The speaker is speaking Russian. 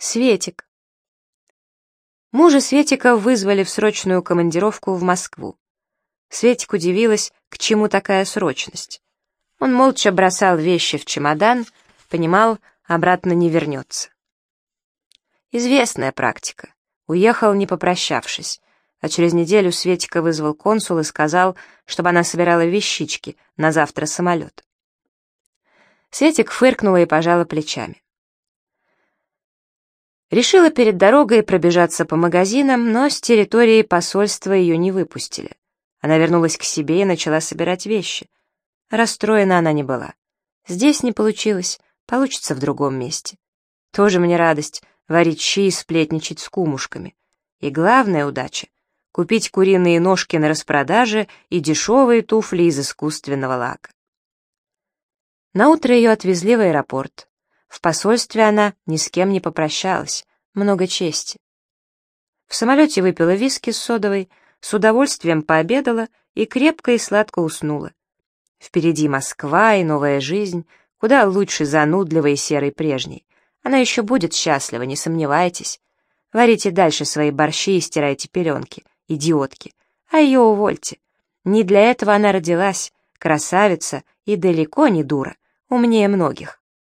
Светик. Мужа Светика вызвали в срочную командировку в Москву. Светик удивилась, к чему такая срочность. Он молча бросал вещи в чемодан, понимал, обратно не вернется. Известная практика. Уехал, не попрощавшись, а через неделю Светика вызвал консул и сказал, чтобы она собирала вещички на завтра самолет. Светик фыркнула и пожала плечами. Решила перед дорогой пробежаться по магазинам, но с территории посольства ее не выпустили. Она вернулась к себе и начала собирать вещи. Расстроена она не была. Здесь не получилось, получится в другом месте. Тоже мне радость варить щи и сплетничать с кумушками. И главная удача — купить куриные ножки на распродаже и дешевые туфли из искусственного лака. Наутро ее отвезли в аэропорт. В посольстве она ни с кем не попрощалась, много чести. В самолете выпила виски с содовой, с удовольствием пообедала и крепко и сладко уснула. Впереди Москва и новая жизнь, куда лучше занудливой и серой прежней. Она еще будет счастлива, не сомневайтесь. Варите дальше свои борщи и стирайте пеленки, идиотки. А ее увольте. Не для этого она родилась, красавица и далеко не дура, умнее многих.